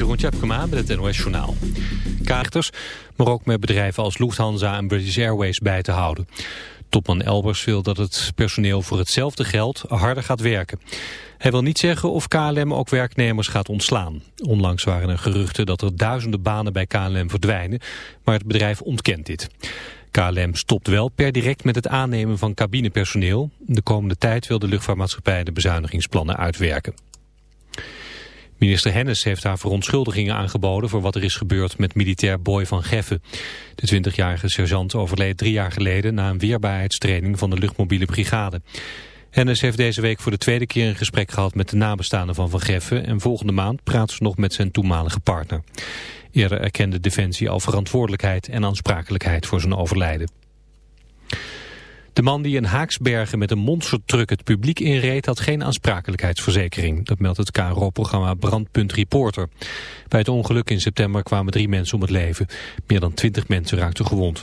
Jeroen Tjepkema met het NOS Journaal. Kaarters, maar ook met bedrijven als Lufthansa en British Airways bij te houden. Topman Elbers wil dat het personeel voor hetzelfde geld harder gaat werken. Hij wil niet zeggen of KLM ook werknemers gaat ontslaan. Onlangs waren er geruchten dat er duizenden banen bij KLM verdwijnen, maar het bedrijf ontkent dit. KLM stopt wel per direct met het aannemen van cabinepersoneel. De komende tijd wil de luchtvaartmaatschappij de bezuinigingsplannen uitwerken. Minister Hennis heeft haar verontschuldigingen aangeboden voor wat er is gebeurd met militair Boy van Geffen. De 20-jarige sergeant overleed drie jaar geleden na een weerbaarheidstraining van de luchtmobiele brigade. Hennis heeft deze week voor de tweede keer een gesprek gehad met de nabestaanden van Van Geffen en volgende maand praat ze nog met zijn toenmalige partner. Eerder erkende Defensie al verantwoordelijkheid en aansprakelijkheid voor zijn overlijden. De man die in Haaksbergen met een monstertruck het publiek inreed had geen aansprakelijkheidsverzekering. Dat meldt het KRO-programma Brandpunt Reporter. Bij het ongeluk in september kwamen drie mensen om het leven. Meer dan twintig mensen raakten gewond.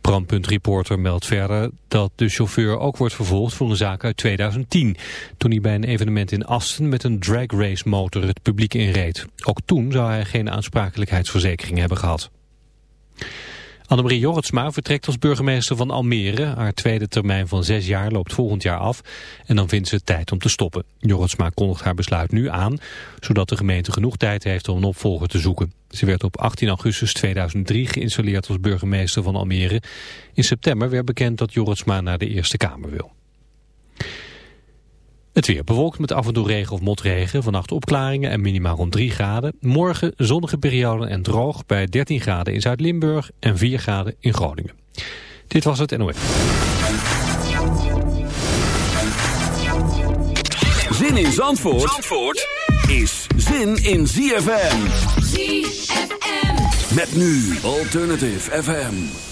Brandpunt Reporter meldt verder dat de chauffeur ook wordt vervolgd voor een zaak uit 2010. Toen hij bij een evenement in Asten met een drag race motor het publiek inreed. Ook toen zou hij geen aansprakelijkheidsverzekering hebben gehad. Annemarie Jorritsma vertrekt als burgemeester van Almere. Haar tweede termijn van zes jaar loopt volgend jaar af. En dan vindt ze tijd om te stoppen. Jorritsma kondigt haar besluit nu aan, zodat de gemeente genoeg tijd heeft om een opvolger te zoeken. Ze werd op 18 augustus 2003 geïnstalleerd als burgemeester van Almere. In september werd bekend dat Jorritsma naar de Eerste Kamer wil. Het weer bewolkt met af en toe regen of motregen. Vannacht opklaringen en minimaal rond 3 graden. Morgen zonnige perioden en droog bij 13 graden in Zuid-Limburg en 4 graden in Groningen. Dit was het NOF. Zin in Zandvoort, Zandvoort is zin in ZFM. ZFM. Met nu Alternative FM.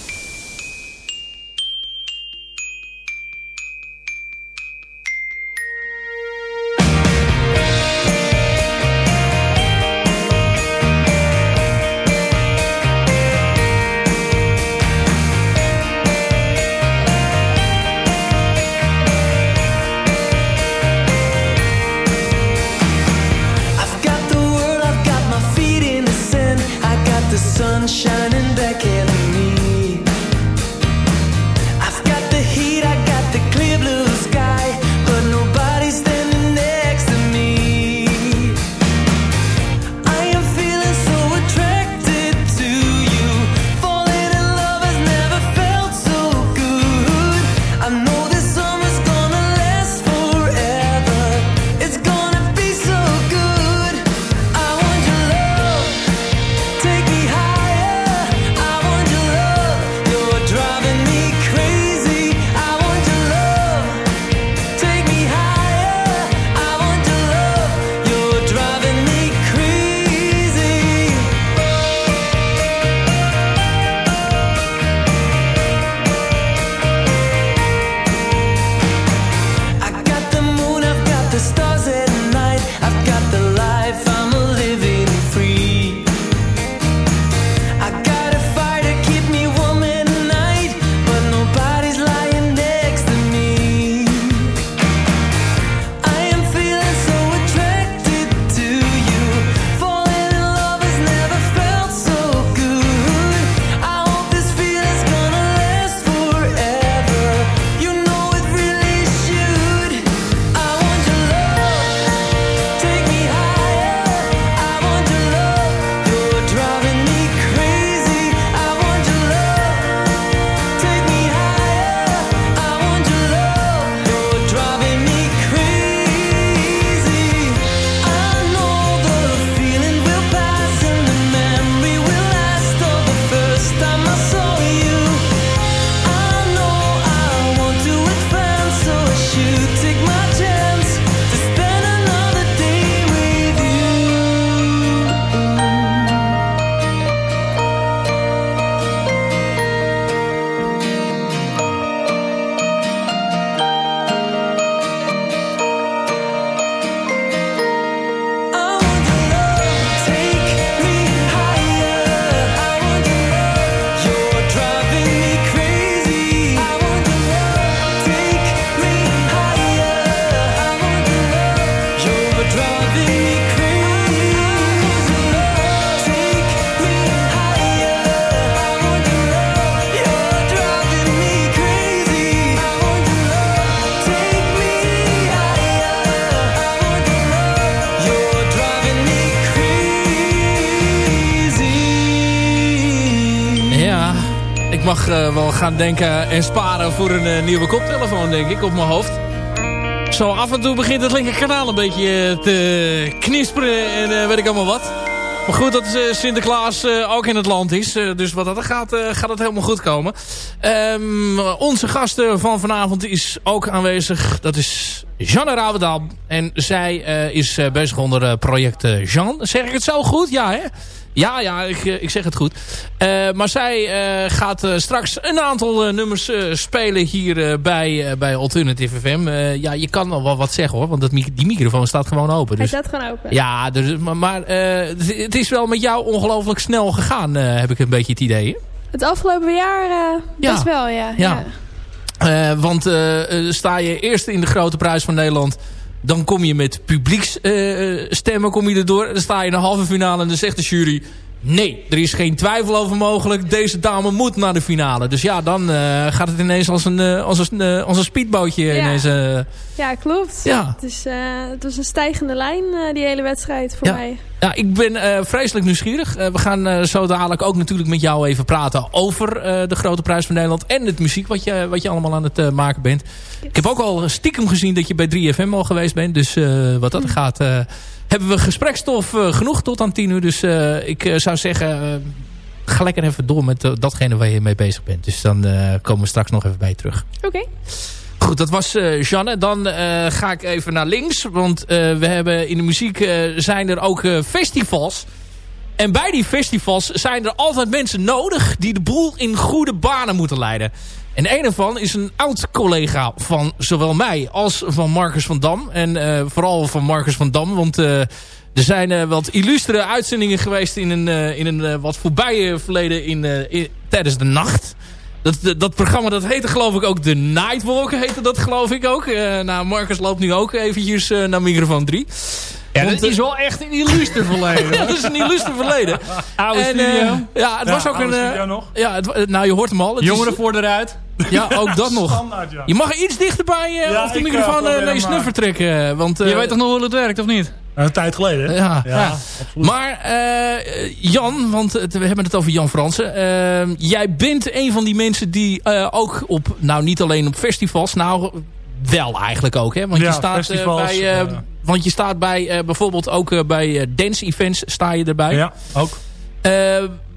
Mag wel gaan denken en sparen voor een nieuwe koptelefoon, denk ik, op mijn hoofd. Zo af en toe begint het linkerkanaal een beetje te knisperen en weet ik allemaal wat. Maar goed dat Sinterklaas ook in het land is. Dus wat dat gaat, gaat het helemaal goed komen. Um, onze gasten van vanavond is ook aanwezig. Dat is Jeanne Ravendaal. En zij is bezig onder project Jean. Zeg ik het zo goed? Ja, hè? Ja, ja, ik, eh, ik zeg het goed. Uh, maar zij uh, gaat straks een aantal nummers spelen hier bij, bij Alternative FM. ja, je kan nog wel wat zeggen hoor, want dat, die microfoon staat gewoon open. Dus, Hij staat gewoon open. Ja, dus, maar, maar het is wel met jou ongelooflijk snel gegaan, heb ik een beetje het idee. Het afgelopen jaar best wel, ja. ja. ja. want sta je eerst in de grote prijs van Nederland dan kom je met publieksstemmen uh, kom je erdoor. Dan sta je in halve finale en dan zegt de jury... Nee, er is geen twijfel over mogelijk. Deze dame moet naar de finale. Dus ja, dan uh, gaat het ineens als een, uh, als een, uh, als een speedbootje. Ja, ineens, ja klopt. Ja. Het, is, het was een stijgende lijn, die hele wedstrijd voor ja. mij. Ja, ik ben vreselijk nieuwsgierig. we gaan zo dadelijk ook natuurlijk met jou even praten over de Grote Prijs van Nederland. En het muziek wat je, wat je allemaal aan het maken bent. Ik heb ook al stiekem gezien dat je bij 3FM al geweest bent. Dus wat dat gaat hebben we gesprekstof uh, genoeg tot aan 10 uur. Dus uh, ik uh, zou zeggen, ga lekker even door met datgene waar je mee bezig bent. Dus dan komen we straks nog even bij je terug. Oké. Okay. Goed, dat was Janne. Dan ga ik even naar links. Want we hebben in de muziek zijn er ook festivals. En bij die festivals zijn er altijd mensen nodig... die de boel in goede banen moeten leiden. En een ervan is een oud collega van zowel mij als van Marcus van Dam. En uh, vooral van Marcus van Dam. Want uh, er zijn uh, wat illustere uitzendingen geweest in een, in een wat voorbije verleden in, in, tijdens de nacht. Dat, dat programma dat heette geloof ik ook de Nightwalk heette dat geloof ik ook. nou, Marcus loopt nu ook eventjes naar microfoon 3. Ja, Want, dat is wel echt een illuster verleden. ja, dat is een illuster verleden. Oude en, studio. ja, het was ook een... nog. Ja, het, nou je hoort hem al. Jongeren is, voor de ruit. Ja, ook dat nog. ja. Je mag iets dichterbij uh, ja, of de microfoon uh, naar je snuffer trekken. Want, uh, je weet toch nog hoe het werkt, of niet? Een tijd geleden. Ja, ja, absoluut. Maar Jan, want we hebben het over Jan Fransen. jij bent een van die mensen die ook op, nou niet alleen op festivals, nou wel eigenlijk ook, hè? Want je staat bij, want je staat bij bijvoorbeeld ook bij dance events sta je erbij. Ja, ook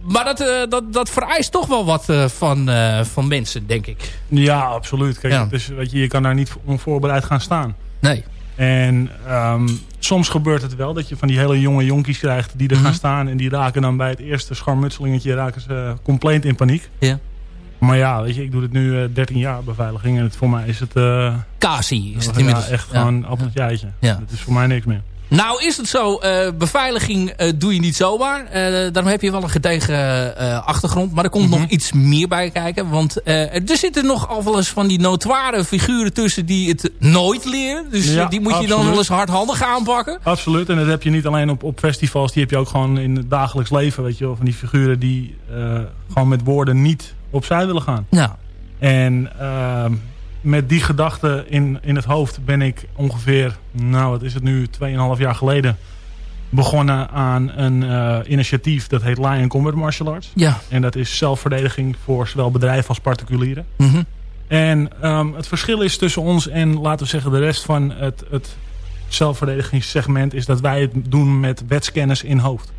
maar dat, uh, dat, dat vereist toch wel wat uh, van, uh, van mensen, denk ik. Ja, absoluut. Kijk, ja. Dus, weet je, je kan daar niet onvoorbereid gaan staan. Nee. En um, soms gebeurt het wel dat je van die hele jonge jonkies krijgt die er mm -hmm. gaan staan. En die raken dan bij het eerste scharmutselingetje raken ze compleet in paniek. Ja. Maar ja, weet je, ik doe het nu uh, 13 jaar beveiliging. En het, voor mij is het... Uh, Kasi is het ja, inmiddels. echt gewoon ja. appeltje Ja. Het is voor mij niks meer. Nou is het zo, uh, beveiliging uh, doe je niet zomaar. Uh, daarom heb je wel een gedegen achtergrond. Maar er komt mm -hmm. nog iets meer bij kijken. Want er zitten nog wel eens van die notoire figuren tussen die het nooit leren. Dus ja, die moet absoluut. je dan wel eens hardhandig aanpakken. Absoluut. En dat heb je niet alleen op, op festivals. Die heb je ook gewoon in het dagelijks leven. Weet je wel, van die figuren die gewoon met woorden niet opzij willen gaan. Ja. En ehm, met die gedachte in, in het hoofd ben ik ongeveer, nou wat is het nu, 2,5 jaar geleden begonnen aan een uh, initiatief dat heet Lion Combat Martial Arts. Ja. En dat is zelfverdediging voor zowel bedrijven als particulieren. Mm -hmm. En um, het verschil is tussen ons en laten we zeggen de rest van het, het zelfverdedigingssegment is dat wij het doen met wetskennis in hoofd.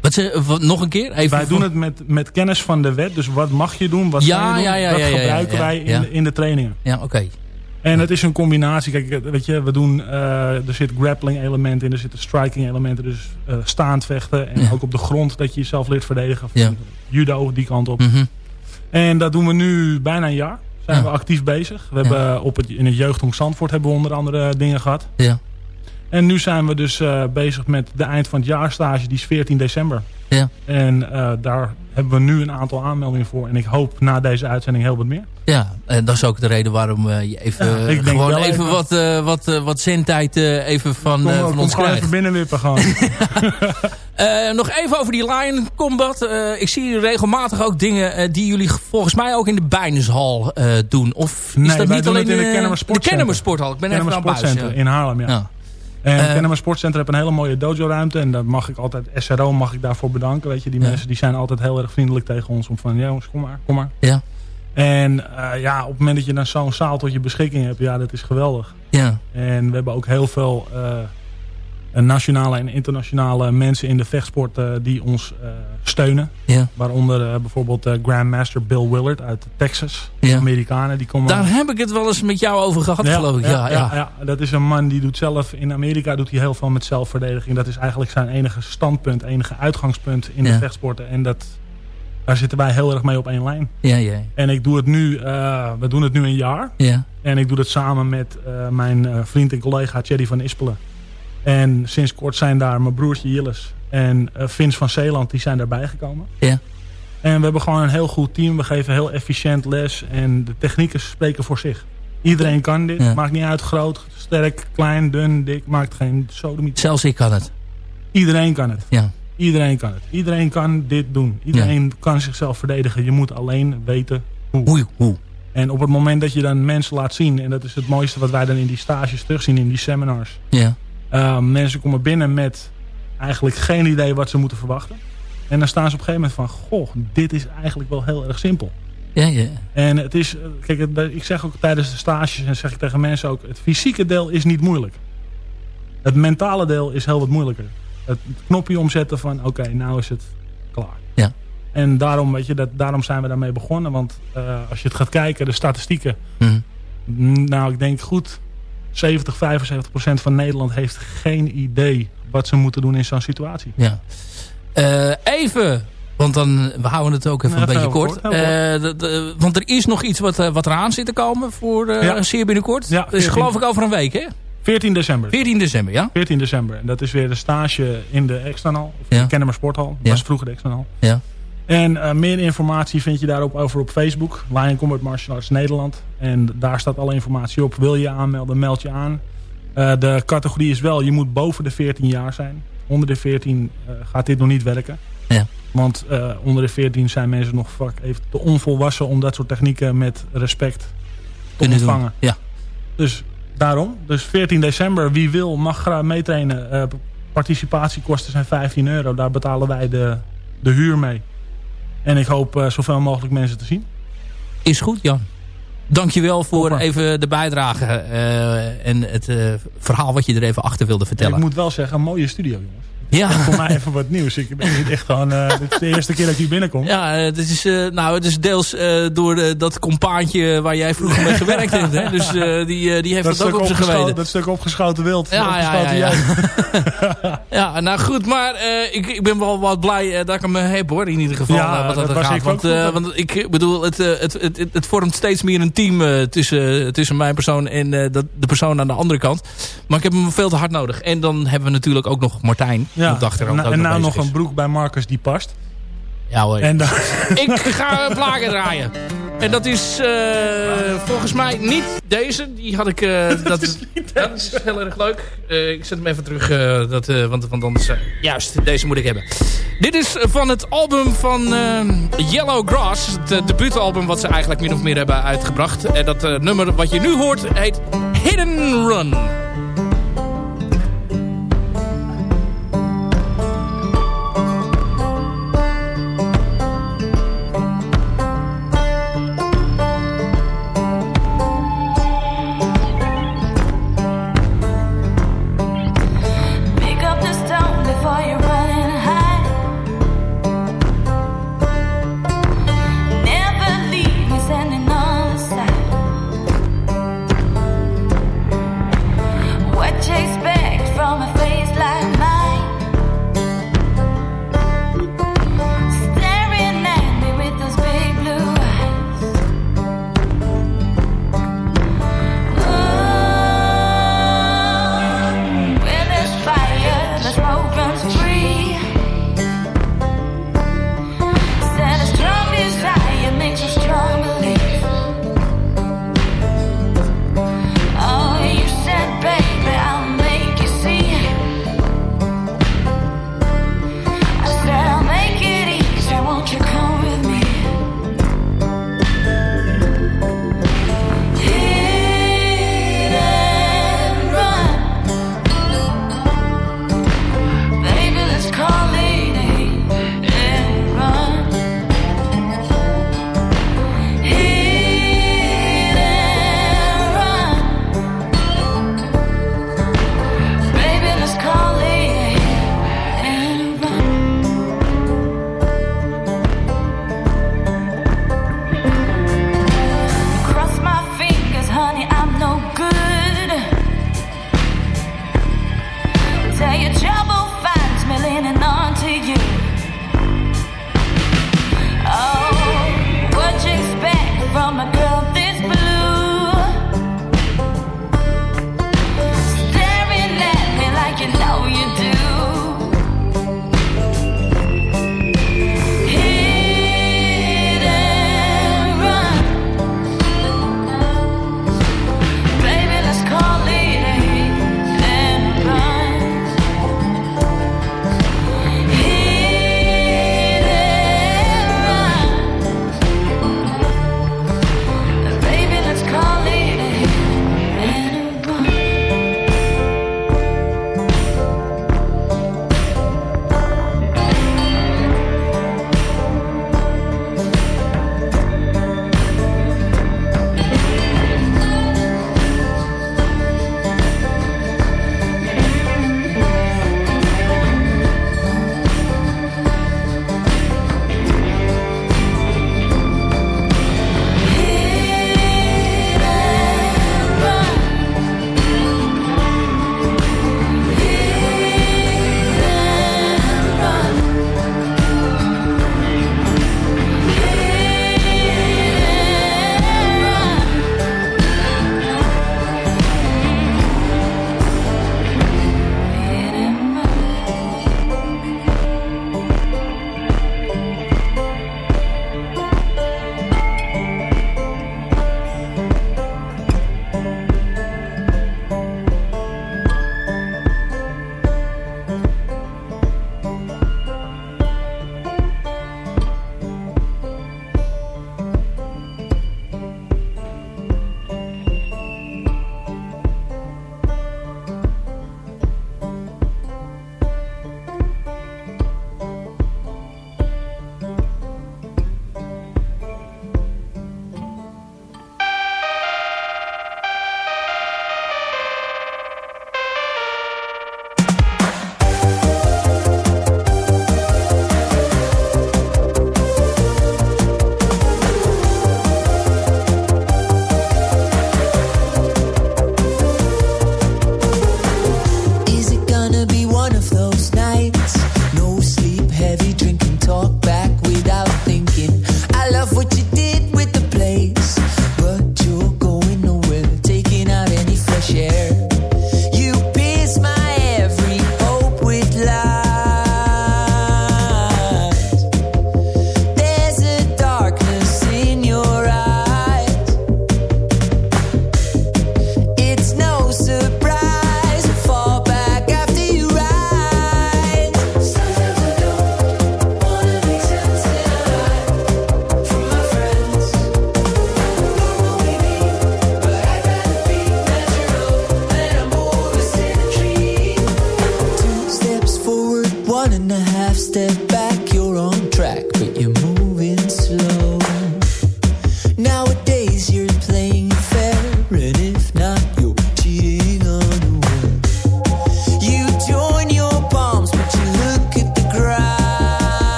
Wat ze, wat, nog een keer? Even wij doen het met, met kennis van de wet. Dus wat mag je doen? Wat ja, je doen? Ja, ja, dat gebruiken wij in, in de trainingen. Ja, oké. Okay. En het is een combinatie. Kijk, weet je, we doen, uh, er zit grappling elementen in, er zitten striking elementen. Dus uh, staand vechten en ook op de grond dat je jezelf leert verdedigen. Ja. Judo, die kant op. Mm -hmm. En dat doen we nu bijna een jaar. Zijn we actief bezig. We hebben op het, in het jeugdhong Zandvoort hebben we onder andere dingen gehad. Ja. En nu zijn we dus uh, bezig met de eind van het jaarstage. Die is 14 december. Ja. En uh, daar hebben we nu een aantal aanmeldingen voor. En ik hoop na deze uitzending heel wat meer. Ja, en dat is ook de reden waarom uh, je even, ja, gewoon even, even, wat, uh, wat, wat zendtijd even van, kom, van ons krijgt. even binnenwippen gewoon. nog even over die Lion Combat. ik zie regelmatig ook dingen die jullie volgens mij ook in de Bijnenshal doen. Of is nee, dat niet alleen in de Kennemer Sporthal? Ik ben even aan buis. in Haarlem, ja. ja. En uh, Kennemer Sportcenter heeft een hele mooie dojo-ruimte. En daar mag ik altijd, SRO mag ik daarvoor bedanken. Weet je, die mensen die zijn altijd heel erg vriendelijk tegen ons. Om van, jongens, kom maar, kom maar. Ja. En uh, ja, op het moment dat je dan zo'n zaal tot je beschikking hebt, ja, dat is geweldig. Ja. En we hebben ook heel veel uh, nationale en internationale mensen in de vechtsport uh, die ons steunen. Ja. Waaronder bijvoorbeeld Grandmaster Bill Willard uit Texas. Ja. Amerikanen. Die komen Daar heb ik het wel eens met jou over gehad, ja, geloof ik. Ja, ja, ja, ja, dat is een man die doet zelf, in Amerika doet hij heel veel met zelfverdediging. Dat is eigenlijk zijn enige standpunt, enige uitgangspunt in de vechtsporten. En dat, daar zitten wij heel erg mee op één lijn. Ja, ja. En ik doe het nu, we doen het nu een jaar. Ja. En ik doe het samen met mijn vriend en collega Thierry van Ispelen. En sinds kort zijn daar mijn broertje Jilles en Vince van Zeeland, die zijn daarbij gekomen. Ja. En we hebben gewoon een heel goed team. We geven heel efficiënt les. En de technieken spreken voor zich. Iedereen kan dit. Ja. Maakt niet uit groot, sterk, klein, dun, dik. Maakt geen sodomiet. Zelfs ik kan het. Iedereen kan het. Ja. Iedereen kan het. Iedereen kan dit doen. Iedereen ja. kan zichzelf verdedigen. Je moet alleen weten hoe. hoe. Hoe? En op het moment dat je dan mensen laat zien... en dat is het mooiste wat wij dan in die stages terugzien, in die seminars. Ja. Uh, mensen komen binnen met eigenlijk geen idee wat ze moeten verwachten. En dan staan ze op een gegeven moment van... goh, dit is eigenlijk wel heel erg simpel. Ja, ja. En het is... Kijk, ik zeg ook tijdens de stages... en zeg ik tegen mensen ook... het fysieke deel is niet moeilijk. Het mentale deel is heel wat moeilijker. Het knopje omzetten van... oké, okay, nou is het klaar. Ja. En daarom, weet je, dat, daarom zijn we daarmee begonnen. Want uh, als je het gaat kijken, de statistieken... Mm. Nou, ik denk goed... 70, 75 procent van Nederland heeft geen idee... wat ze moeten doen in zo'n situatie. Ja. Uh, even, want dan we houden het ook even Ja, een beetje kort. Uh, de, de, want er is nog iets wat, wat eraan zit te komen voor Ja. zeer binnenkort. Ja, 14. geloof ik over een week, hè? 14 december. 14 december, ja? 14 december. En dat is weer de stage in de External. Of Ja. de Kennemer Sporthal. Dat was vroeger de External. Ja. En uh, meer informatie vind je daarop over op Facebook. Lion Combat Martial Arts Nederland. En daar staat alle informatie op. Wil je aanmelden, meld je aan. Uh, de categorie is wel, je moet boven de 14 jaar zijn. Onder de 14 uh, gaat dit nog niet werken. Ja. Want onder de 14 zijn mensen nog vaak even te onvolwassen om dat soort technieken met respect te ontvangen. Ja. Dus daarom. Dus 14 december, wie wil mag graag meetrainen. Participatiekosten zijn 15 euro. Daar betalen wij de, de huur mee. En ik hoop uh, zoveel mogelijk mensen te zien. Is goed, Jan. Dankjewel voor Hoppa. even de bijdrage uh, en het uh, verhaal wat je er even achter wilde vertellen. Ik moet wel zeggen, een mooie studio jongens. Ja. Voor mij even wat nieuws. Ik ben echt gewoon... Uh, dit is de eerste keer dat ik hier binnenkom. Ja, het is, uh, nou, het is deels uh, door dat compaantje waar jij vroeger mee gewerkt hebt. Hè? Dus die, die heeft dat, dat ook op zijn geweten. Dat stuk opgeschoten wild. Ja, ja, ja, ja. ja, nou goed, maar ik, ik ben wel wat blij dat ik hem heb hoor. In ieder geval. Ja, uh, wat dat, dat was gaat. ik Want, want ik bedoel, het, het, het, het, vormt steeds meer een team tussen, tussen mijn persoon en de, de persoon aan de andere kant. Maar ik heb hem veel te hard nodig. En dan hebben we natuurlijk ook nog Martijn. Ja, op de achtergrond en, ook en nou nog is. een broek bij Marcus die past. Ja hoor. En dan... ik ga plagen draaien. En dat is uh, volgens mij niet deze. Die had ik... Uh, dat, dat, is dat, is heel erg leuk. Uh, ik zet hem even terug. dat, want, want anders... juist, deze moet ik hebben. Dit is van het album van Yellow Grass. Het debuutalbum wat ze eigenlijk min of meer hebben uitgebracht. En dat nummer wat je nu hoort heet Hidden Run.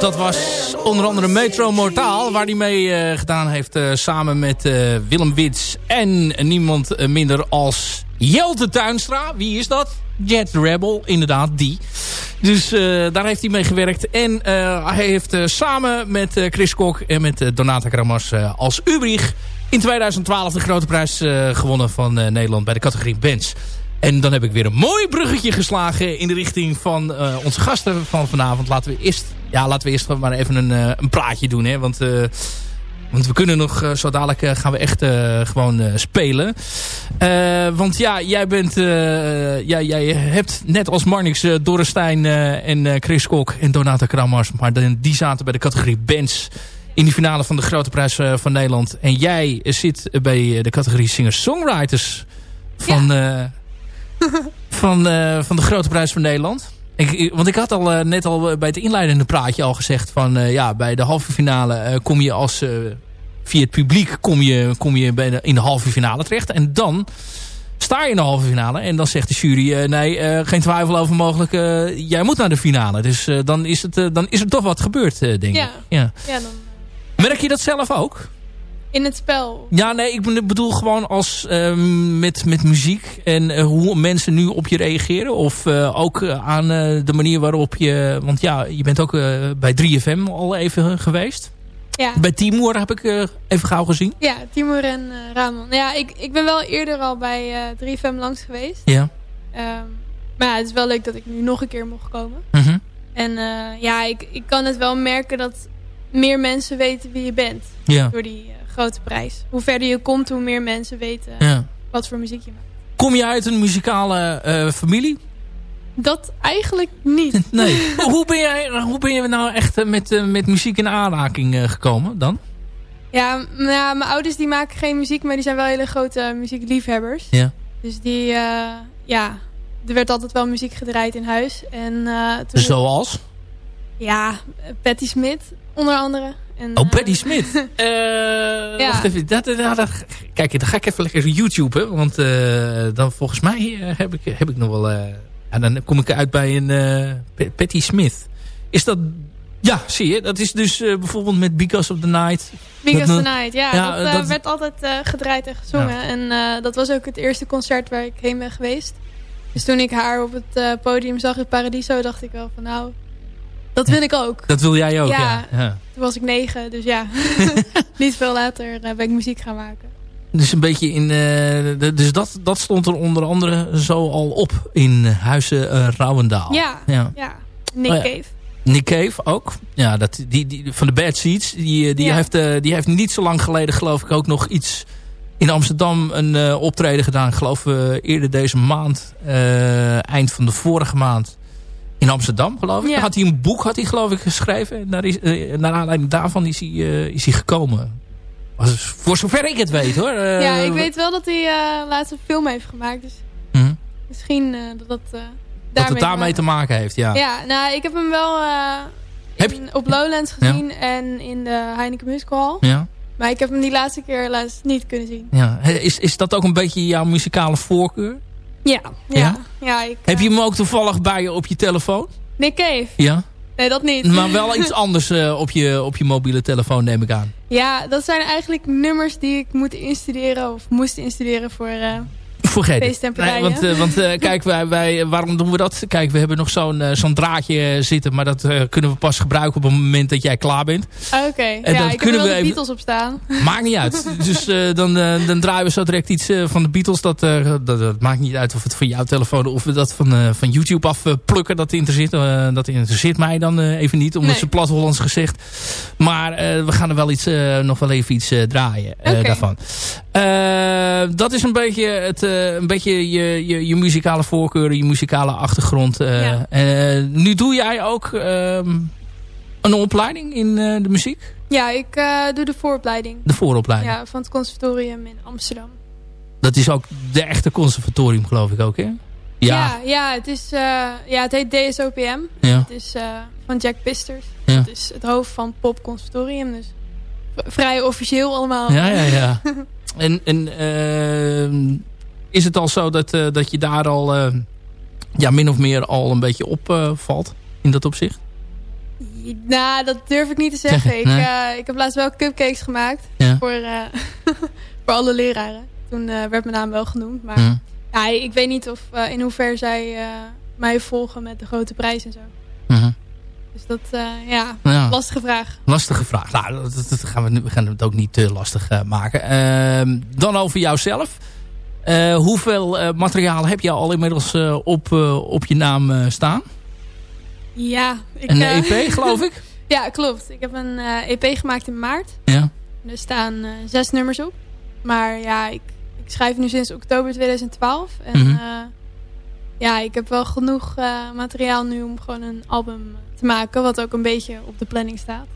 Dat was onder andere Metro Mortaal. Waar hij mee eh, gedaan heeft eh, samen met eh, Willem Wits. En niemand minder als Jelte Tuinstra. Wie is dat? Jet Rebel, inderdaad, die. Dus daar heeft hij mee gewerkt. En hij heeft samen met Chris Kok en met Donata Kramas als Ubrich... in 2012 de grote prijs gewonnen van Nederland bij de categorie Bands. En dan heb ik weer een mooi bruggetje geslagen in de richting van eh, onze gasten van vanavond. Laten we eerst, ja, laten we eerst maar even een, eh, een praatje doen. Hè? Want, eh, want we kunnen nog, zo dadelijk gaan we echt gewoon spelen. Want ja, jij bent, ja, jij hebt net als Marnix uh, Dorrestein en Chris Kok en Donata Kramers. Maar die zaten bij de categorie bands in de finale van de Grote Prijs van Nederland. En jij zit bij de categorie singer-songwriters van, van, eh, van de Grote Prijs van Nederland. Ik, want ik had al eh, net al bij het inleidende praatje al gezegd van eh, ja, bij de halve finale kom je als via het publiek kom je, kom je bij de, in de halve finale terecht. En dan sta je in de halve finale en dan zegt de jury nee, geen twijfel over mogelijk, jij moet naar de finale. Dus dan, is het, dan is er toch wat gebeurd, denk Ja. ik. Ja. Ja, dan Merk je dat zelf ook? In het spel. Ja, nee, ik bedoel gewoon als ehm, met, met muziek en eh, hoe mensen nu op je reageren. Of eh, ook eh, aan de manier waarop je... Want ja, je bent ook bij 3FM al even geweest. Ja, Bij Timor heb ik even gauw gezien. ja Timur en Ramon. Ja, ik, ik ben wel eerder al bij eh 3FM langs geweest. Ja. Ehm, maar ja, het is wel leuk dat ik nu nog een keer mocht komen. Mhm. En ja, ik, ik kan het wel merken dat meer mensen weten wie je bent. ja. Door die grote prijs. Hoe verder je komt, hoe meer mensen weten ja. wat voor muziek je maakt. Kom je uit een muzikale eh, familie? Dat eigenlijk niet. Nee. hoe, ben jij, hoe ben je nou echt eh, met, eh, met muziek in aanraking gekomen dan? Ja, ja, mijn ouders die maken geen muziek, maar die zijn wel hele grote muziekliefhebbers. Ja. Dus die, ja, er werd altijd wel muziek gedraaid in huis. En toen, Zoals? ja, Patti Smith onder andere. En, Oh, eh, Patti Smith. Eh Wacht even. Dat, dat, dat- kijk, dan ga ik even lekker YouTube. Hè, want eh, dan volgens mij eh, heb, ik, heb ik nog wel... eh, en dan kom ik uit bij een eh, P- Patti Smith. Is dat Ja, zie je. Dat is dus eh, bijvoorbeeld met Because of the Night. Because Dat- the Night, ja. ja, dat, eh, dat- werd altijd eh, gedraaid en gezongen. En eh, dat was ook het eerste concert waar ik heen ben geweest. Dus toen ik haar op het eh, podium zag in Paradiso, dacht ik wel van nou, dat wil ik ook. Dat wil jij ook, ja. Ja. Toen was ik negen, dus ja. Niet veel later eh, ben ik muziek gaan maken. Dus een beetje in... eh, de- dus dat, dat stond er onder andere zo al op in Huizen eh, Rouwendaal. Ja, ja. ja. Nick Oh ja. Cave. Nick Cave ook. Ja, dat, die, die, van de Bad Seeds. Die, die, Ja. heeft, die heeft niet zo lang geleden geloof ik ook nog iets in Amsterdam een optreden gedaan. Ik geloof eerder deze maand. eind van de vorige maand. In Amsterdam geloof ik. Ja. Had hij een boek had hij, geloof ik geschreven. En daar is, eh, naar aanleiding daarvan is hij, eh, is hij gekomen. Was, voor zover ik het weet hoor. Eh, ja, ik weet wel dat hij laatst een film heeft gemaakt. Dus mhm. misschien dat dat Dat daarmee het daarmee te maken heeft. Ja. Ja, nou, ik heb hem wel Heb in- op Lowlands gezien en in de Heineken Musical Hall. Ja. Maar ik heb hem die laatste keer helaas niet kunnen zien. Ja. Is, is dat ook een beetje jouw muzikale voorkeur? Ja, ja. Ja? ja? ik, Heb eh, je hem ook toevallig bij je op je telefoon? Nick Cave? Ja. Nee, dat niet. Maar wel iets anders eh, op, je, op je mobiele telefoon neem ik aan. Ja, dat zijn eigenlijk nummers die ik moet instuderen of moest instuderen voor... eh, Vergeet het. Feestemperijen. want eh, want eh, kijk, wij, wij, waarom doen we dat? Kijk, we hebben nog zo'n eh, zo'n draadje zitten. Maar dat eh, kunnen we pas gebruiken op het moment dat jij klaar bent. Oké, dan ja, ik heb er kunnen wel we de even- Beatles op staan. Maakt niet uit. Dus eh, dan, dan draaien we zo direct iets van de Beatles. Dat, dat, dat maakt niet uit of het van jouw telefoon of we dat van, eh, van YouTube afplukken. dat interesseert, eh, dat interesseert mij dan even niet. Omdat Nee. ze plat Hollands gezegd. Maar eh, we gaan er wel iets, eh, nog wel even iets eh, draaien eh, Oké. daarvan. Eh, dat is een beetje, het, eh, een beetje je, je, je muzikale voorkeuren, je muzikale achtergrond. eh. Ja. Nu doe jij ook ehm, een opleiding in de muziek? Ja, ik doe de vooropleiding. De vooropleiding. Ja, van het conservatorium in Amsterdam. Dat is ook de echte conservatorium, geloof ik ook, hè? Ja, ja, het, is, ja het heet DSOPM. Ja. Het is van Jack Pisters. Ja. Dat is het hoofd van Pop Conservatorium. Dus vrij officieel allemaal. Ja, ja, ja. en en ehm, is het al zo dat, eh, dat je daar al eh, ja, min of meer al een beetje opvalt valt in dat opzicht? Nou, dat durf ik niet te zeggen. Ik, eh, ik heb laatst wel cupcakes gemaakt. Ja. Voor, voor alle leraren. Toen werd mijn naam wel genoemd. Maar Hm. ja, ik weet niet of in hoeverre zij mij volgen met de grote prijs en zo. Mhm. Dus dat, eh, ja, Ja. lastige vraag. Lastige vraag. Nou, dat, gaan we, nu- we gaan het ook niet te lastig eh, maken. Ehm, dan over jouzelf. Eh, hoeveel materiaal heb je al inmiddels op, op je naam staan? Ja, ik, Een EP, geloof ik? ja, klopt. Ik heb een EP gemaakt in maart. Ja. En Er staan zes nummers op. Maar ja, ik, ik schrijf nu sinds oktober 2012. En Mhm. Ja, ik heb wel genoeg eh, materiaal nu om gewoon een album te maken. Wat ook een beetje op de planning staat.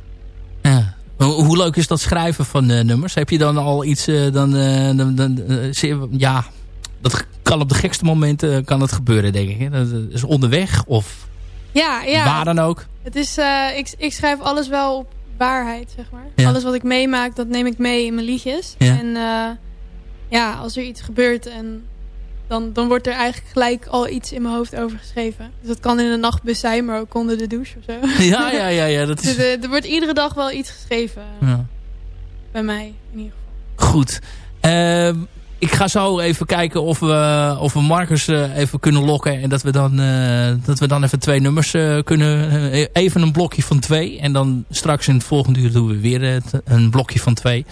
Ja. Hoe, hoe leuk is dat schrijven van eh, nummers? Heb je dan al iets... eh, dan, eh, dan, dan, eh, ja, dat kan op de gekste momenten eh, kan het gebeuren, denk ik. Hè? Dat is onderweg of Ja, ja. waar dan ook. Het is, eh, ik, ik schrijf alles wel op waarheid, zeg maar. Ja. Alles wat ik meemaak, dat neem ik mee in mijn liedjes. Ja. En eh, ja, als er iets gebeurt en dan, dan wordt er eigenlijk gelijk al iets in mijn hoofd over geschreven. Dus dat kan in de nachtbus zijn, maar ook onder de douche of zo. Ja, ja, ja, ja dat Dus is... eh, er wordt iedere dag wel iets geschreven. eh, Ja. Bij mij, in ieder geval. Goed. Ehm, ik ga zo even kijken of we, of we Marcus eh, even kunnen lokken. En dat we dan, dat we dan even twee nummers kunnen... even een blokje van twee. En dan straks in het volgende uur doen we weer een blokje van twee.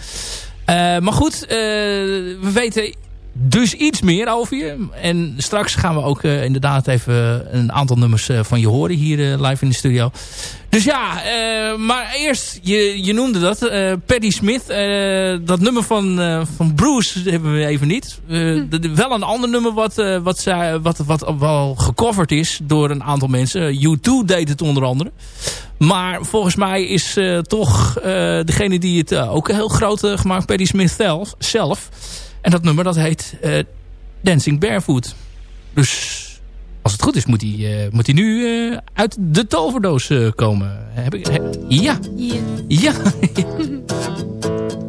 Maar goed, we weten dus iets meer over je. En straks gaan we ook eh, inderdaad even een aantal nummers eh, van je horen hier eh, live in de studio. Dus ja, maar eerst, je, je noemde dat, Paddy Smith. dat nummer van, van Bruce hebben we even niet. Dat- Wel een ander nummer wat, wat, zij, wat, wat wel gecoverd is door een aantal mensen. U2 deed het onder andere. Maar volgens mij is toch degene die het ook heel groot gemaakt, Paddy Smith zelf, zelf. En dat nummer dat heet eh, Dancing Barefoot. Dus als het goed is moet hij, eh, moet hij nu eh, uit de toverdoos komen. Heb ik, he- ja, Hier. ja.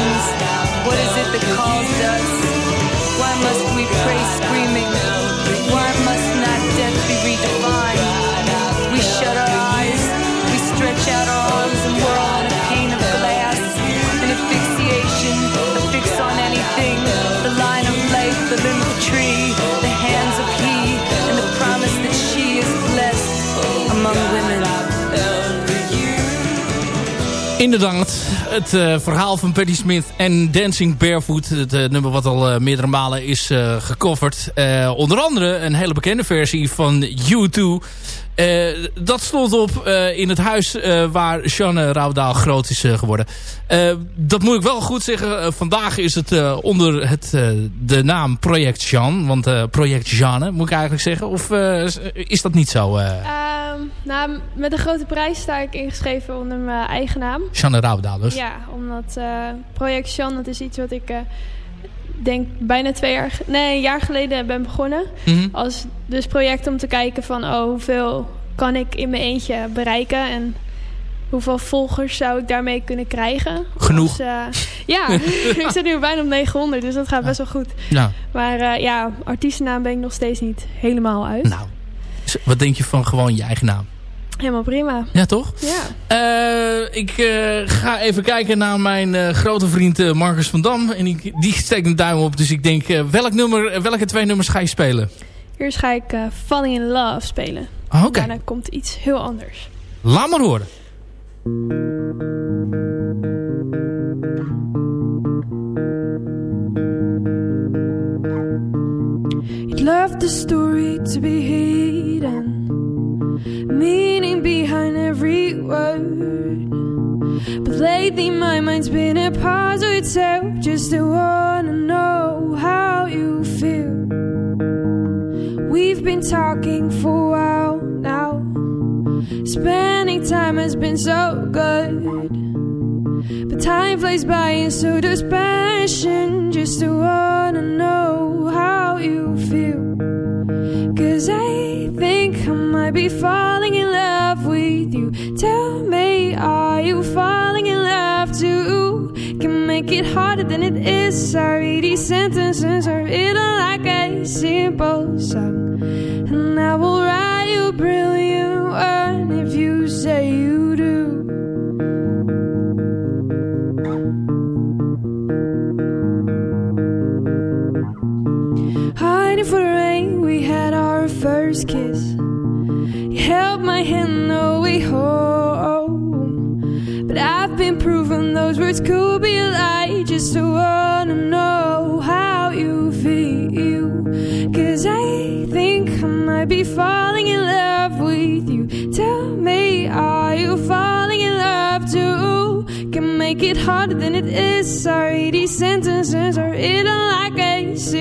visitations. What is it that calls us? Why must we pray screaming? Why must not death be redefined? Inderdaad, het eh, verhaal van Patti Smith en Dancing Barefoot. Het eh, nummer wat al eh, meerdere malen is gecoverd. Onder andere een hele bekende versie van U2. Eh, dat stond op eh, in het huis eh, waar Jeanne Rauwdaal groot is geworden. Dat moet ik wel goed zeggen. Vandaag is het onder het, de naam Project Jean. Want Project Jeanne moet ik eigenlijk zeggen. Of is dat niet zo? eh Ehm, nou, met de grote prijs sta ik ingeschreven onder mijn eigen naam. Jeanne Rauwdaal dus. Ja, omdat Project Jean, dat is iets wat ik denk bijna twee jaar, nee, een jaar geleden ben begonnen. Mhm. Als dus project om te kijken van, oh, hoeveel kan ik in mijn eentje bereiken en hoeveel volgers zou ik daarmee kunnen krijgen. Genoeg. Eh, ja, ik zit nu bijna op 900, dus dat gaat best wel goed. Nou, Maar eh, ja, artiestennaam ben ik nog steeds niet helemaal uit. nou. Wat denk je van gewoon je eigen naam? Helemaal prima. Ja, toch? Ja. Eh, ik eh, ga even kijken naar mijn eh, grote vriend Marcus van Dam. En ik, die steekt een duim op. Dus ik denk, welk nummer, welke twee nummers ga je spelen? Eerst ga ik Falling in Love spelen. Ah, oké. okay. Daarna komt iets heel anders. Laat maar horen. Love the story to be hidden meaning behind every word. But lately my mind's been a puzzle itself, just to wanna know how you feel. We've been talking for a while now, spending time has been so good. But time flies by and so does passion, just to wanna know how you feel. Cause I think I might be falling in love with you. Tell me, are you falling in love too? Can make it harder than it is. Sorry, these sentences are written like a simple song. And I will write you a brilliant one if you say you do. We had our first kiss. You held my hand the way home. But I've been proven those words could be a lie. Just to wanna know how you feel. Cause I think I might be falling in love with you. Tell me, are you falling in love too? Can make it harder than it is. Sorry, these sentences are written like a simple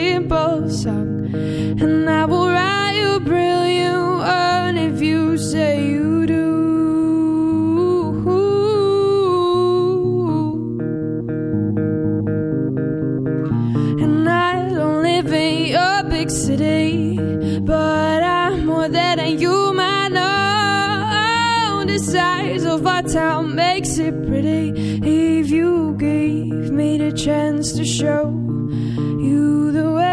to show you the way.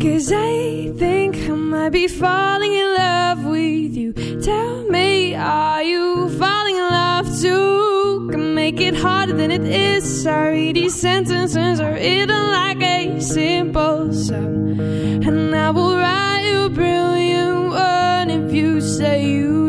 Cause I think I might be falling in love with you. Tell me, are you falling in love too? Can make it harder than it is. Sorry, these sentences are written like a simple song. And I will write you a brilliant one if you say you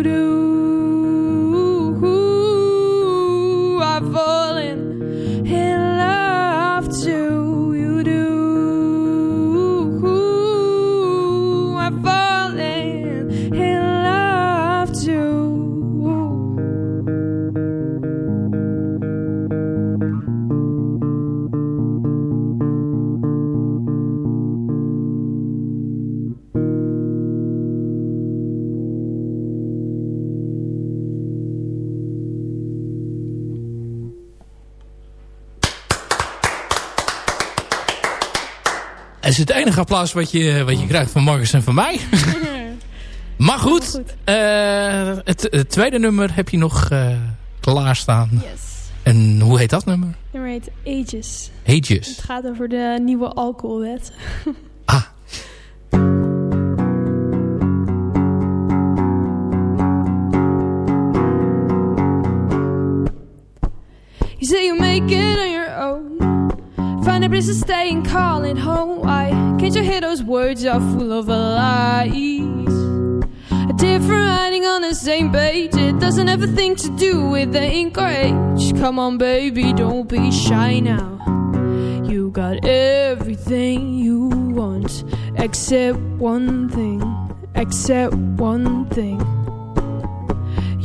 applaus wat je, wat je krijgt van Marcus en van mij. maar goed, Goed. eh, het, het tweede nummer heb je nog eh, klaarstaan. Yes. En hoe heet dat nummer? Nummer heet Ages. Ages. Het gaat over de nieuwe alcoholwet. Ah. You say you make it Find to stay and call it home. Why can't you hear those words are full of lies? A different writing on the same page. It doesn't have a thing to do with the ink or age. Come on, baby, don't be shy now. You got everything you want, except one thing. Except one thing.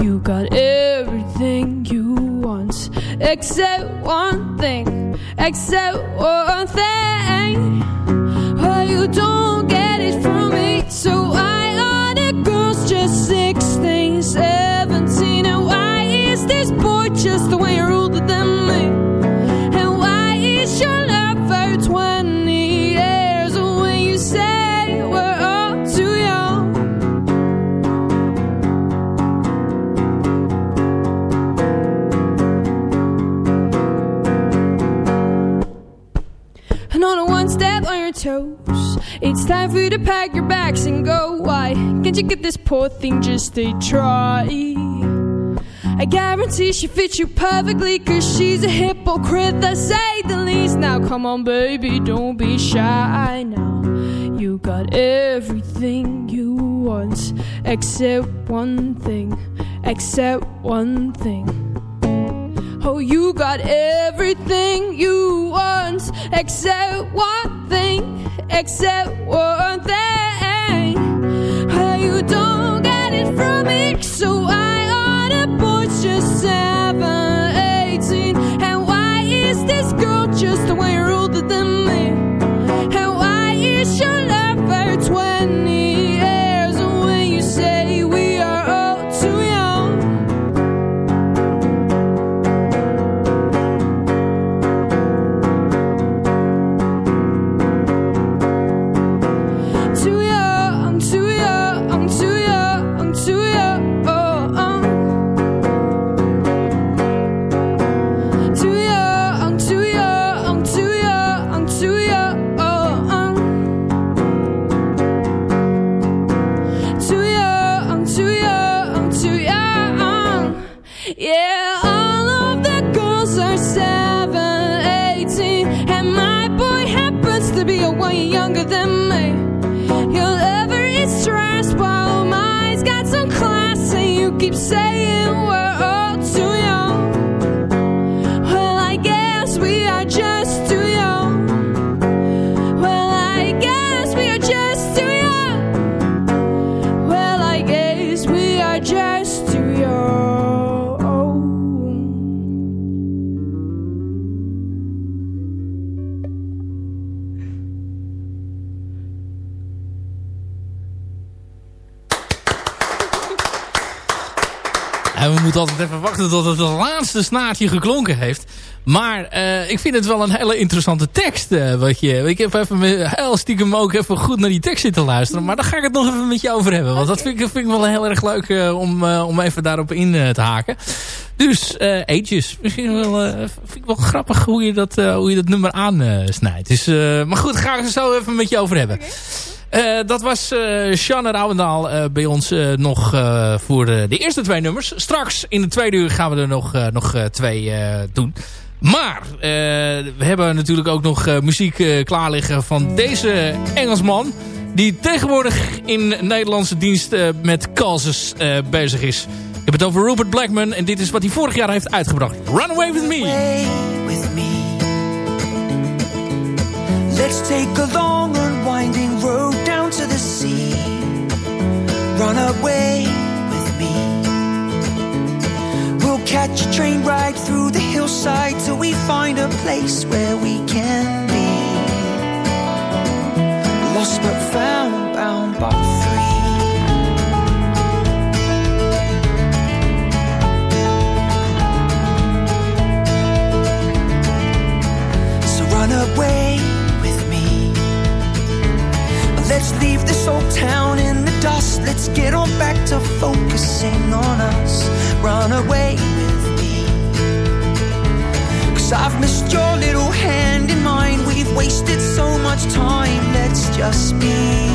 You got everything you want, except one thing, except one thing. Well, you don't get it from me, so why are the girls just 16, 17? And why is this boy just the way you're older toes. It's time for you to pack your bags and go. Why can't you get this poor thing just a try? I guarantee she fits you perfectly, cause she's a hypocrite, to say the least. Now, come on, baby, don't be shy now. You got everything you want, except one thing, except one thing. Oh, you got everything you want except one thing, except one thing. Well, you don't get it from me, so I tot het laatste snaartje geklonken heeft. Maar eh, ik vind het wel een hele interessante tekst. eh, wat je, ik heb even heel stiekem ook even goed naar die tekst zitten luisteren. Maar daar ga ik het nog even met je over hebben. Want dat vind ik, vind ik wel heel erg leuk eh, om, om even daarop in te haken. Dus Ages. Misschien wel, vind ik wel grappig hoe je dat, hoe je dat nummer aansnijdt. Dus, maar goed, ga ik het zo even met je over hebben. Eh, dat was eh Shanna Rouwendaal eh, bij ons nog voor de, eerste twee nummers. Straks in de tweede uur gaan we er nog, nog twee doen. Maar we hebben natuurlijk ook nog muziek klaar liggen van deze Engelsman. Die tegenwoordig in Nederlandse dienst met Causes bezig is. Ik heb het over Rupert Blackman en dit is wat hij vorig jaar heeft uitgebracht. Run Away With Me. Away with me. Let's take a long unwinding road Run away with me. We'll catch a train right through the hillside till we find a place where we can be. Lost but found, bound but free. So run away Let's leave this old town in the dust. Let's get on back to focusing on us. Run away with me. Cause I've missed your little hand in mine. We've wasted so much time. Let's just be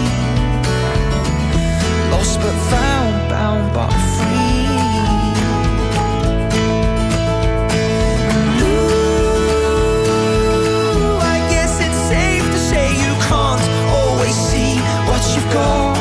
lost but found, bound but free. go.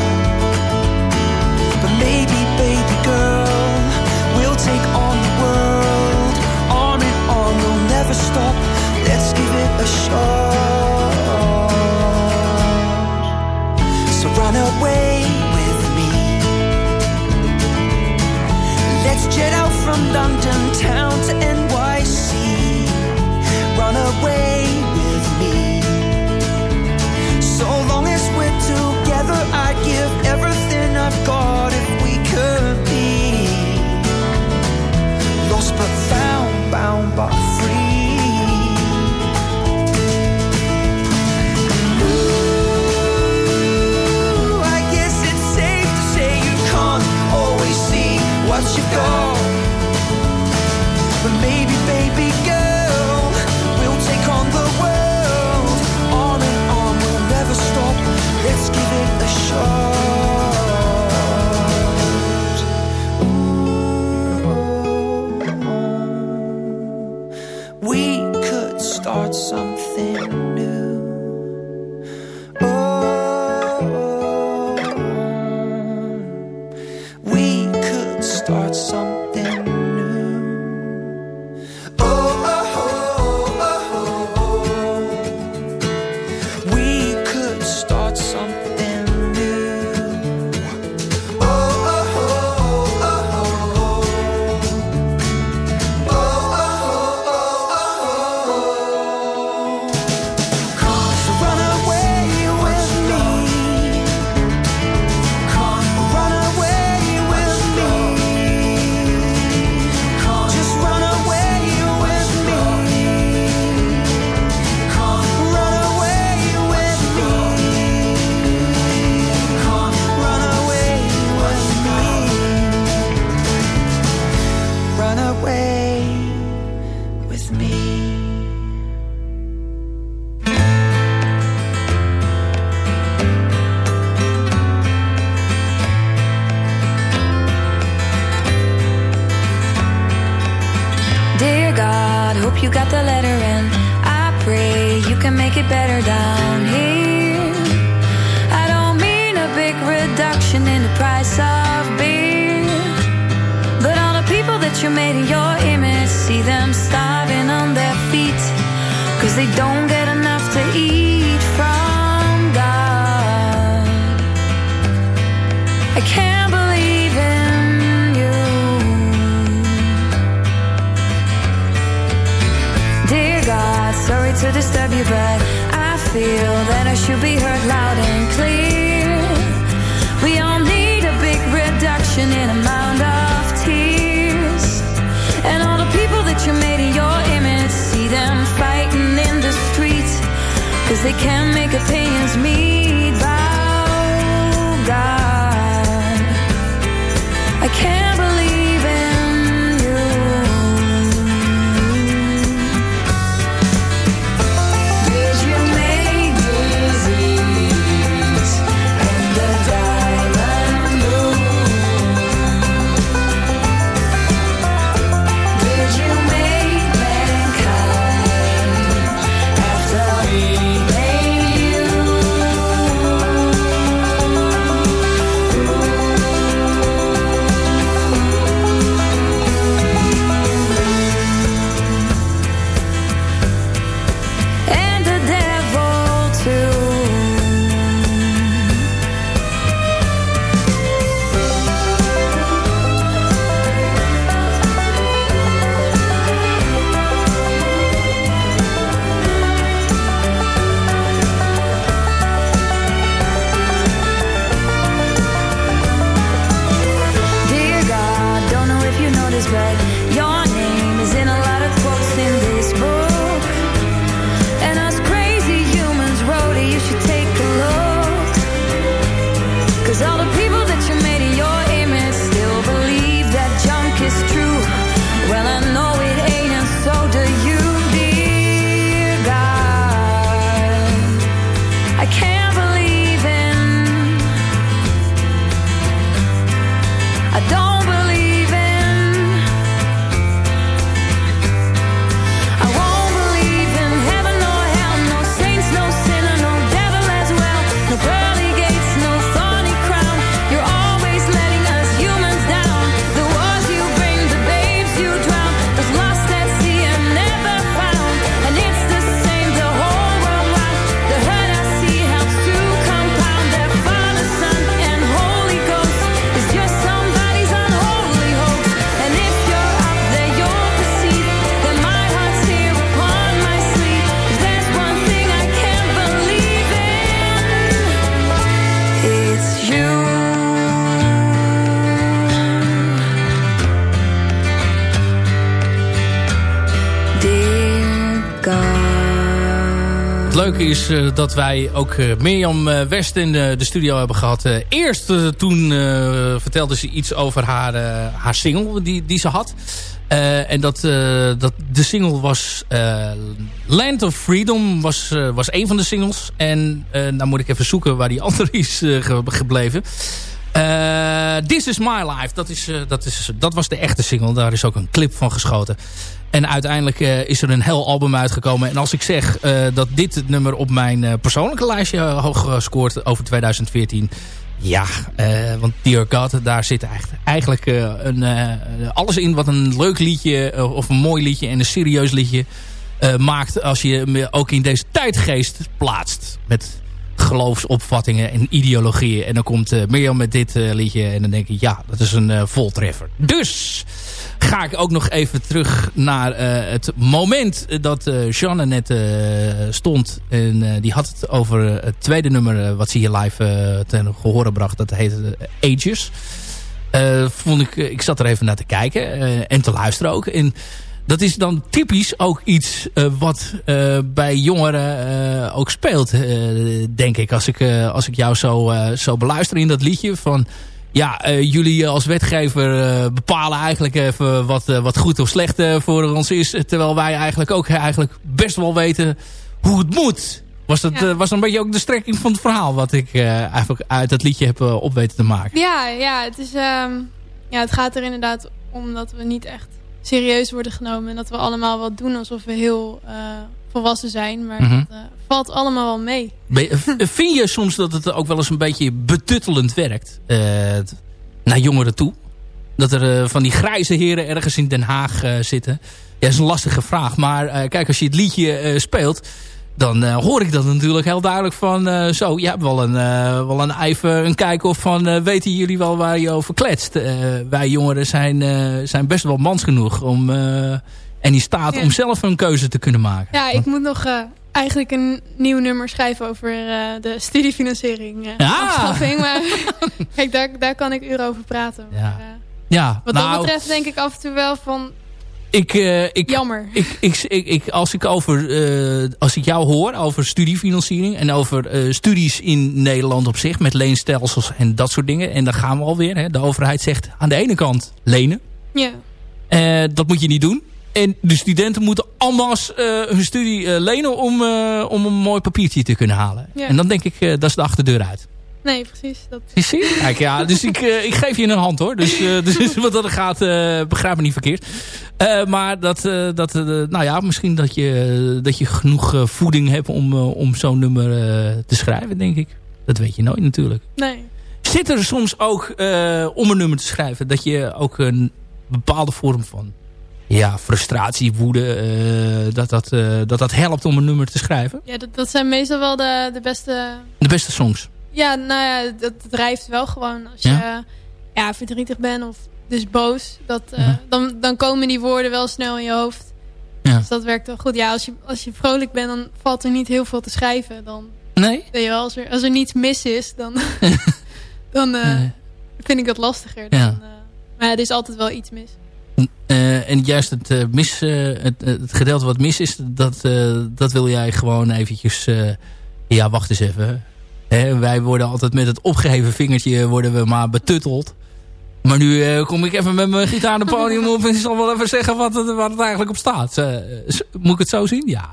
You got the letter and I pray you can make it better down here. I don't mean a big reduction in the price of beer, but all the people that you made in your image, see them starving but I feel that I should be heard loud and clear. We all need a big reduction in amount of tears. And all the people that you made in your image, see them fighting in the streets. Cause they can't make a meet. Is eh, dat wij ook eh, Mirjam eh, West in de, studio hebben gehad. Eh, eerst toen vertelde ze iets over haar, haar single die, die ze had. En dat, dat de single was Land of Freedom was, was een van de singles. En nou moet ik even zoeken waar die andere is ge- gebleven. Eh, This is My Life, dat, is, eh, dat, is, dat was de echte single. Daar is ook een clip van geschoten. En uiteindelijk eh, is er een heel album uitgekomen. En als ik zeg dat dit het nummer op mijn persoonlijke lijstje hoog scoort over 2014... Ja, want Dear God, daar zit eigenlijk een, alles in wat een leuk liedje of een mooi liedje en een serieus liedje maakt als je hem ook in deze tijdgeest plaatst. Met geloofsopvattingen en ideologieën. En dan komt eh, Mirjam met dit eh, liedje en dan denk ik, ja, dat is een eh, voltreffer. Dus ga ik ook nog even terug naar het moment dat eh Jeanne net stond. En die had het over het tweede nummer wat ze hier live ten gehore bracht. Dat heette eh, Ages. Vond ik, ik zat er even naar te kijken en te luisteren ook. En dat is dan typisch ook iets eh, wat eh, bij jongeren eh, ook speelt, denk ik. Als ik, als ik jou zo, zo beluister in dat liedje van... ja, jullie als wetgever bepalen eigenlijk even wat, wat goed of slecht voor ons is. Terwijl wij eigenlijk ook eigenlijk best wel weten hoe het moet. Was dat Ja. was een beetje ook de strekking van het verhaal wat ik eigenlijk uit het liedje heb op weten te maken. Ja, ja, het is, ehm, ja, het gaat er inderdaad om dat we niet echt serieus worden genomen. En dat we allemaal wat doen alsof we heel eh, volwassen zijn. Maar Mhm. dat eh, valt allemaal wel mee. Vind je soms dat het ook wel eens een beetje betuttelend werkt eh, naar jongeren toe? Dat er van die grijze heren ergens in Den Haag zitten. Ja, dat is een lastige vraag. Maar kijk, als je het liedje speelt... dan eh, hoor ik dat natuurlijk heel duidelijk van... eh, zo, je hebt wel een, eh, wel een even een kijk of van... weten jullie wel waar je over kletst? Wij jongeren zijn, zijn best wel mans genoeg om... en in staat Ja. om zelf een keuze te kunnen maken. Ja, ik moet nog eigenlijk een nieuw nummer schrijven over de studiefinanciering. Ja. afschaffing. Maar kijk, daar, daar kan ik uren over praten. Ja. Maar, Ja, wat nou, dat betreft denk ik af en toe wel van ik, eh, ik, jammer. ik, ik, ik, ik- als ik over, eh, als ik jou hoor over studiefinanciering en over eh, studies in Nederland op zich met leenstelsels en dat soort dingen. En dan gaan we alweer. Hè. De overheid zegt aan de ene kant lenen. Ja. Dat moet je niet doen. En de studenten moeten allemaal hun studie lenen om, om een mooi papiertje te kunnen halen. Ja. En dan denk ik, dat is de achterdeur uit. Nee, precies. Dat, je? Kijk, ja, dus ik, eh, ik geef je een hand hoor. Dus, eh, dus wat dat gaat, eh, begrijp me niet verkeerd. Maar dat, dat nou ja, misschien dat je, dat je genoeg voeding hebt om, om zo'n nummer te schrijven, denk ik. Dat weet je nooit natuurlijk. nee. Zit er soms ook, om een nummer te schrijven, dat je ook een bepaalde vorm van ja, frustratie, woede, dat, dat, dat dat helpt om een nummer te schrijven? Ja, dat, dat zijn meestal wel de, de beste... De beste songs. Ja, nou ja, dat, drijft wel gewoon. Als je Ja? ja? verdrietig bent of dus boos, dat, eh, Mhm. dan, dan komen die woorden wel snel in je hoofd. Ja. Dus dat werkt wel goed. Ja, als je, als je vrolijk bent, dan valt er niet heel veel te schrijven. Dan, Nee? weet je wel, als er, als er niets mis is, dan, dan eh, Nee. vind ik dat lastiger. Ja. Dan, eh, maar er is altijd wel iets mis. Eh, en juist het, mis, het, het gedeelte wat mis is, dat, dat wil jij gewoon eventjes... ja, wacht eens even. Wij worden altijd met het opgeheven vingertje worden we maar betutteld. Maar nu eh, kom ik even met mijn gitaar het podium op en zal wel even zeggen wat het, wat het eigenlijk op staat. Eh, moet ik het zo zien? Ja.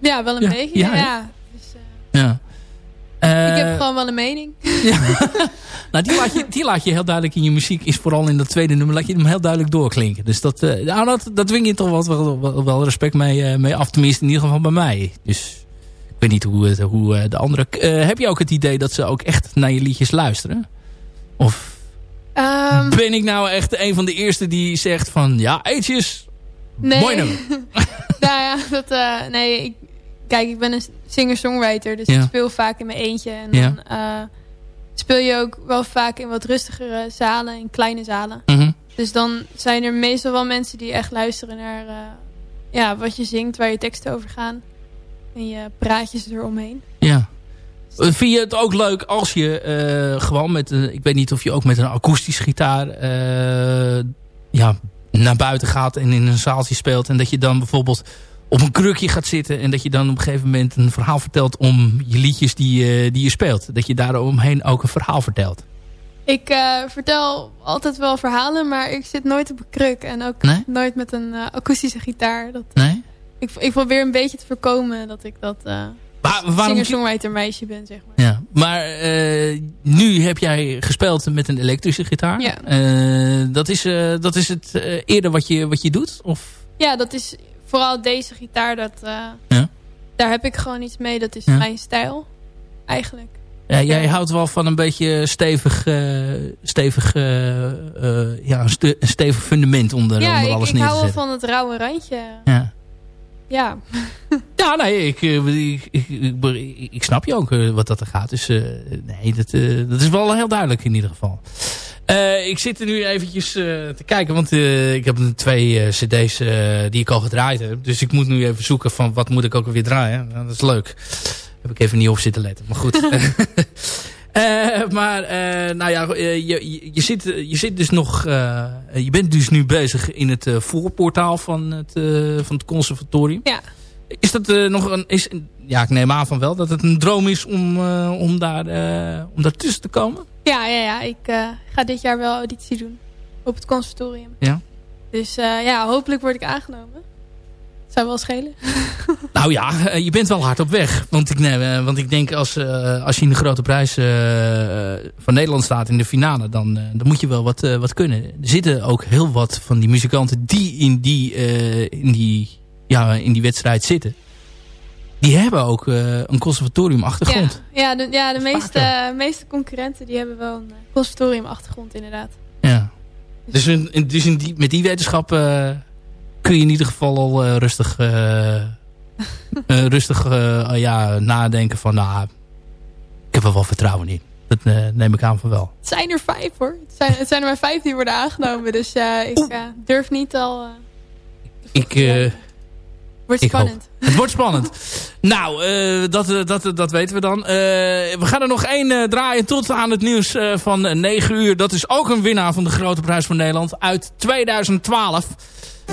Ja, wel een Ja, beetje. ja, Ja? Dus, eh, ja. ik Eh, heb gewoon wel een mening. nou, die laat, je, die laat je heel duidelijk in je muziek. Is vooral in dat tweede nummer laat je hem heel duidelijk doorklinken. Dus dat, eh, nou, dat, dat dwing je toch wel, wel, wel, wel respect mee, eh, mee af. Tenminste in ieder geval bij mij. Dus weet niet hoe, het- hoe eh, de andere... eh, heb je ook het idee dat ze ook echt naar je liedjes luisteren? Of Ehm, ben ik nou echt een van de eerste die zegt van... Ja, eetjes, nee. mooi nummer. nou ja, dat, eh, nee, ik, kijk, ik ben een singer-songwriter, dus Ja. ik speel vaak in mijn eentje. En Ja. dan eh, speel je ook wel vaak in wat rustigere zalen, in kleine zalen. Mhm. Dus dan zijn er meestal wel mensen die echt luisteren naar eh, ja, wat je zingt, waar je teksten over gaan. En je praatjes eromheen. Ja. Vind je het ook leuk als je eh, gewoon met... een- ik weet niet of je ook met een akoestische gitaar... eh, ja, naar buiten gaat en in een zaaltje speelt. En dat je dan bijvoorbeeld op een krukje gaat zitten. En dat je dan op een gegeven moment een verhaal vertelt om je liedjes die, eh, die je speelt. Dat je daar omheen ook een verhaal vertelt. Ik vertel altijd wel verhalen, maar ik zit nooit op een kruk. En ook Nee? nooit met een akoestische gitaar. Dat, Nee? Ik, ik probeer een beetje te voorkomen dat ik dat eh Maar waarom... singer-songwriter meisje ben, zeg maar. Ja, maar eh, nu heb jij gespeeld met een elektrische gitaar. Ja. Eh, dat, is, dat is het eerder wat je, wat je doet? Of... Ja, dat is vooral deze gitaar. Dat, Ja. Daar heb ik gewoon iets mee. Dat is Ja. mijn stijl. Eigenlijk. Ja, jij houdt wel van een beetje stevig, stevig, ja, een, ste- een stevig fundament onder, ja, onder ik, alles ik neer te hou wel zetten. van het rauwe randje. Ja. Ja. ja, nee, ik, eh, ik, ik, ik, snap je ook eh, wat dat er gaat. Dus eh, nee, dat, dat is wel heel duidelijk in ieder geval. Ik zit er nu eventjes te kijken, want ik heb twee cd's die ik al gedraaid heb. Dus ik moet nu even zoeken van wat moet ik ook weer draaien. Nou, dat is leuk. Heb ik even niet op zitten letten, maar goed. Eh, maar, eh, nou ja, eh, je, je, je, zit, je zit dus nog... je bent dus nu bezig in het voorportaal van het, van het conservatorium. Ja. Is dat nog een... Is, ja, ik neem aan van wel dat het een droom is om, om, daar, om daar tussen te komen. Ja, ja, ja. Ik ga dit jaar wel auditie doen. Op het conservatorium. Ja. Dus ja, hopelijk word ik aangenomen. Zou wel schelen. Nou ja, eh, je bent wel hard op weg. Want ik, neem, eh, want ik denk als, eh, als je in de grote prijs van Nederland staat in de finale... dan, dan moet je wel wat, wat kunnen. Er zitten ook heel wat van die muzikanten die in die, in die, ja, in die wedstrijd zitten. Die hebben ook een conservatorium achtergrond. Ja, ja de, ja, de meeste, meeste concurrenten die hebben wel een conservatorium achtergrond inderdaad. Ja. Dus, in, dus in die, met die wetenschap kun je in ieder geval al eh, rustig, eh, eh, rustig ja, nadenken van... Nou, ik heb er wel vertrouwen in. Dat neem ik aan van wel. Het zijn er vijf hoor. Het zijn, het zijn er maar vijf die worden aangenomen. Dus ik durf niet al... Ik, wordt spannend. Het wordt spannend. nou, dat, dat, dat weten we dan. We gaan er nog één draaien tot aan het nieuws van eh, 9 uur. Dat is ook een winnaar van de Grote Prijs van Nederland uit 2012.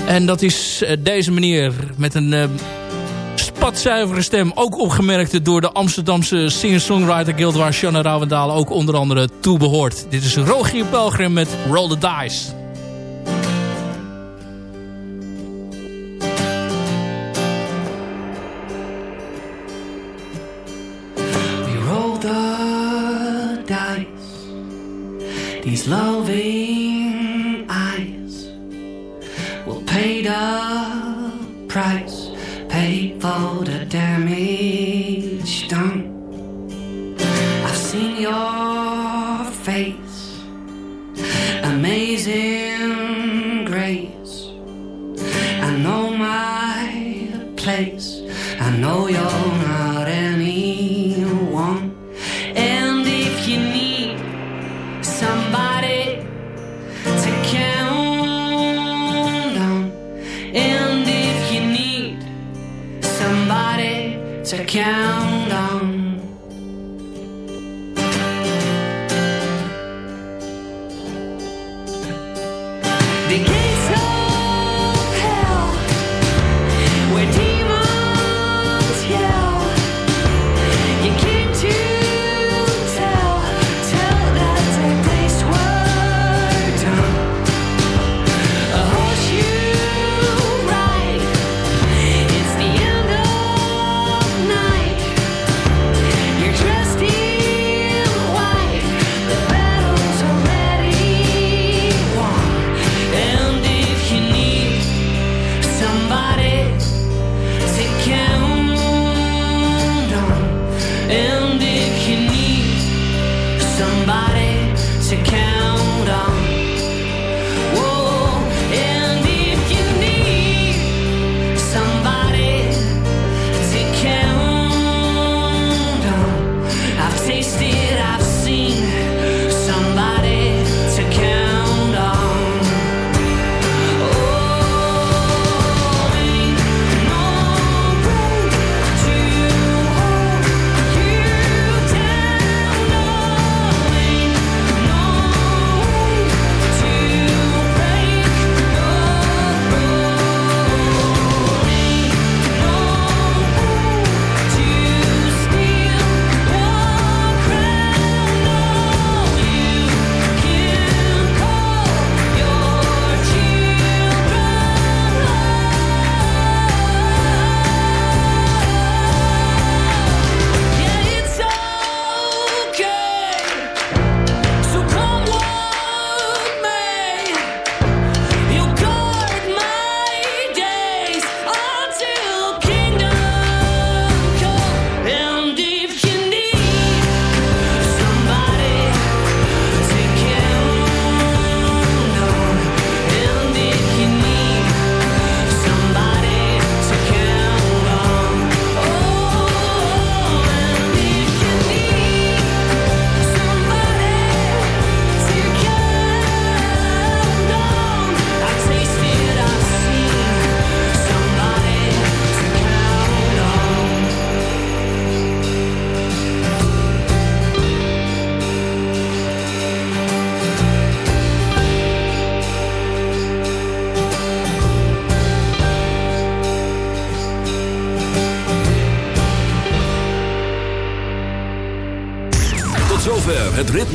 En dat is eh, deze meneer met een eh, spatzuivere stem. Ook opgemerkt door de Amsterdamse singer-songwriter guild... waar Shanna Rauwendaal ook onder andere toe behoort. Dit is Rogier Pelgrim met Roll the Dice. We roll the dice. These loving paid a price, paid for the damage.